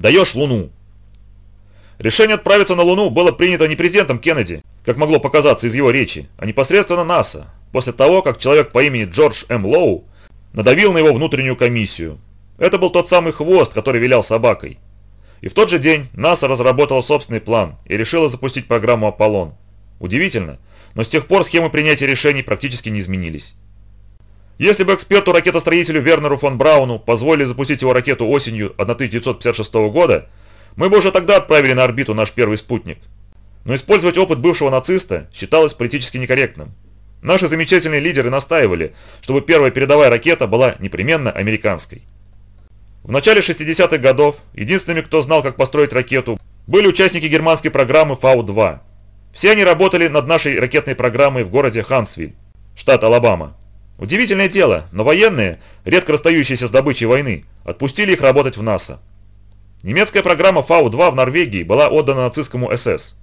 даешь Луну. Решение отправиться на Луну было принято не президентом Кеннеди, как могло показаться из его речи, а непосредственно НАСА, после того, как человек по имени Джордж М. Лоу надавил на его внутреннюю комиссию. Это был тот самый хвост, который вилял собакой. И в тот же день НАСА разработала собственный план и решила запустить программу «Аполлон». Удивительно, но с тех пор схемы принятия решений практически не изменились. Если бы эксперту-ракетостроителю Вернеру фон Брауну позволили запустить его ракету осенью 1956 года, мы бы уже тогда отправили на орбиту наш первый спутник. Но использовать опыт бывшего нациста считалось политически некорректным. Наши замечательные лидеры настаивали, чтобы первая передовая ракета была непременно американской. В начале 60-х годов единственными, кто знал, как построить ракету, были участники германской программы Фау-2. Все они работали над нашей ракетной программой в городе Хансвиль, штат Алабама. Удивительное дело, но военные, редко расстающиеся с добычей войны, отпустили их работать в НАСА. Немецкая программа Фау-2 в Норвегии была отдана нацистскому СС.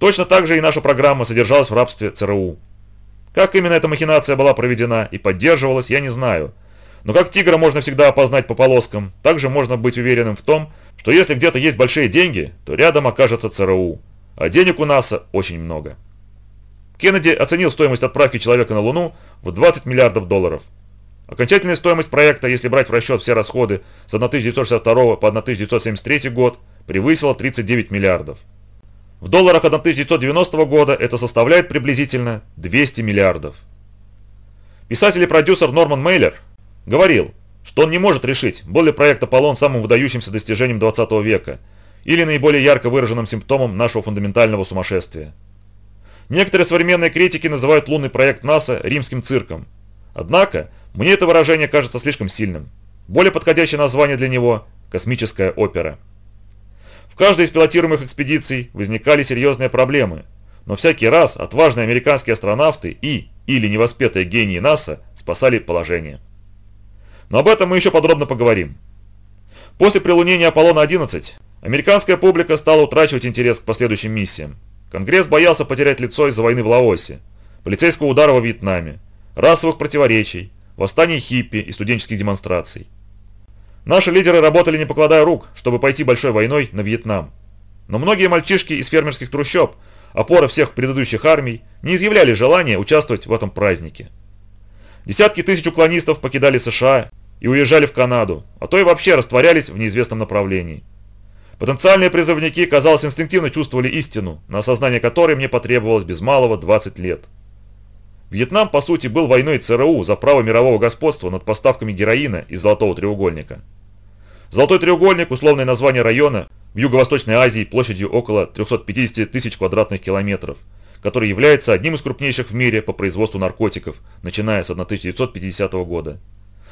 Точно так же и наша программа содержалась в рабстве ЦРУ. Как именно эта махинация была проведена и поддерживалась, я не знаю. Но как тигра можно всегда опознать по полоскам, также можно быть уверенным в том, что если где-то есть большие деньги, то рядом окажется ЦРУ. А денег у НАСА очень много. Кеннеди оценил стоимость отправки человека на Луну в 20 миллиардов долларов. Окончательная стоимость проекта, если брать в расчет все расходы с 1962 по 1973 год, превысила 39 миллиардов. В долларах 1990 года это составляет приблизительно 200 миллиардов. Писатель и продюсер Норман Мейлер говорил, что он не может решить, был ли проект Аполлон самым выдающимся достижением 20 века или наиболее ярко выраженным симптомом нашего фундаментального сумасшествия. Некоторые современные критики называют лунный проект НАСА римским цирком. Однако, мне это выражение кажется слишком сильным. Более подходящее название для него – космическая опера. В каждой из пилотируемых экспедиций возникали серьезные проблемы, но всякий раз отважные американские астронавты и или невоспетые гении НАСА спасали положение. Но об этом мы еще подробно поговорим. После прилунения Аполлона-11 американская публика стала утрачивать интерес к последующим миссиям. Конгресс боялся потерять лицо из-за войны в Лаосе, полицейского удара во Вьетнаме, расовых противоречий, восстаний хиппи и студенческих демонстраций. Наши лидеры работали не покладая рук, чтобы пойти большой войной на Вьетнам. Но многие мальчишки из фермерских трущоб, опора всех предыдущих армий, не изъявляли желания участвовать в этом празднике. Десятки тысяч уклонистов покидали США и уезжали в Канаду, а то и вообще растворялись в неизвестном направлении. Потенциальные призывники, казалось, инстинктивно чувствовали истину, на осознание которой мне потребовалось без малого 20 лет. Вьетнам, по сути, был войной ЦРУ за право мирового господства над поставками героина из Золотого треугольника. Золотой треугольник – условное название района в Юго-Восточной Азии площадью около 350 тысяч квадратных километров, который является одним из крупнейших в мире по производству наркотиков, начиная с 1950 года.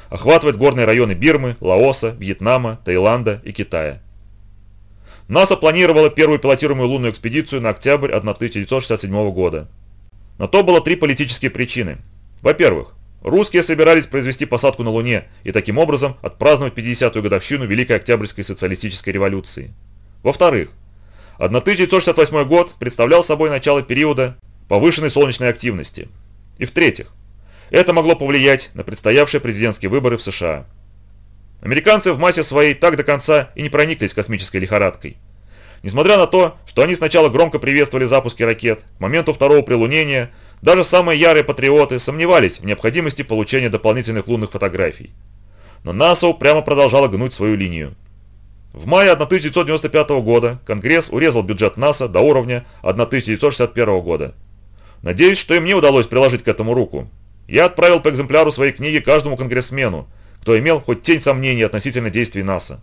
Охватывает горные районы Бирмы, Лаоса, Вьетнама, Таиланда и Китая. НАСА планировала первую пилотируемую лунную экспедицию на октябрь 1967 года. На то было три политические причины. Во-первых, русские собирались произвести посадку на Луне и таким образом отпраздновать 50-ю годовщину Великой Октябрьской социалистической революции. Во-вторых, 1968 год представлял собой начало периода повышенной солнечной активности. И в-третьих, это могло повлиять на предстоявшие президентские выборы в США. Американцы в массе своей так до конца и не прониклись космической лихорадкой. Несмотря на то, что они сначала громко приветствовали запуски ракет, к моменту второго прилунения даже самые ярые патриоты сомневались в необходимости получения дополнительных лунных фотографий. Но НАСА прямо продолжала гнуть свою линию. В мае 1995 года Конгресс урезал бюджет НАСА до уровня 1961 года. Надеюсь, что и мне удалось приложить к этому руку. Я отправил по экземпляру своей книги каждому конгрессмену, кто имел хоть тень сомнений относительно действий НАСА.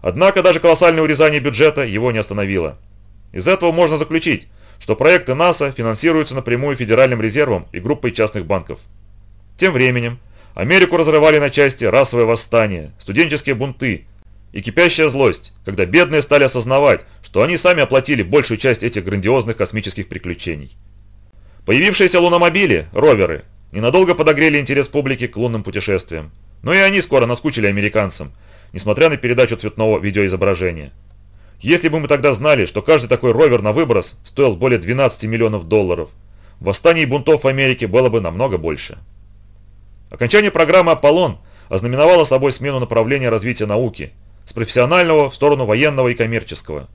Однако даже колоссальное урезание бюджета его не остановило. Из этого можно заключить, что проекты НАСА финансируются напрямую Федеральным резервом и группой частных банков. Тем временем, Америку разрывали на части расовые восстания, студенческие бунты и кипящая злость, когда бедные стали осознавать, что они сами оплатили большую часть этих грандиозных космических приключений. Появившиеся луномобили, роверы, ненадолго подогрели интерес публики к лунным путешествиям. Но и они скоро наскучили американцам, несмотря на передачу цветного видеоизображения. Если бы мы тогда знали, что каждый такой ровер на выброс стоил более 12 миллионов долларов, восстаний бунтов в Америке было бы намного больше. Окончание программы «Аполлон» ознаменовало собой смену направления развития науки, с профессионального в сторону военного и коммерческого.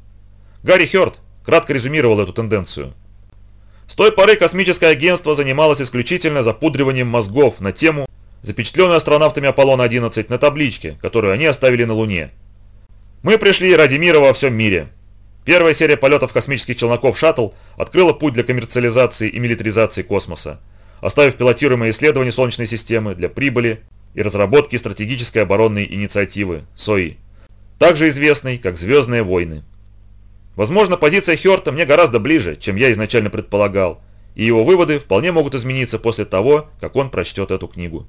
Гарри Хёрд кратко резюмировал эту тенденцию. С той поры космическое агентство занималось исключительно запудриванием мозгов на тему, запечатленную астронавтами Аполлона-11 на табличке, которую они оставили на Луне. Мы пришли ради мира во всем мире. Первая серия полетов космических челноков «Шаттл» открыла путь для коммерциализации и милитаризации космоса, оставив пилотируемые исследования Солнечной системы для прибыли и разработки стратегической оборонной инициативы СОИ, также известной как «Звездные войны». Возможно, позиция Хёрта мне гораздо ближе, чем я изначально предполагал, и его выводы вполне могут измениться после того, как он прочтет эту книгу.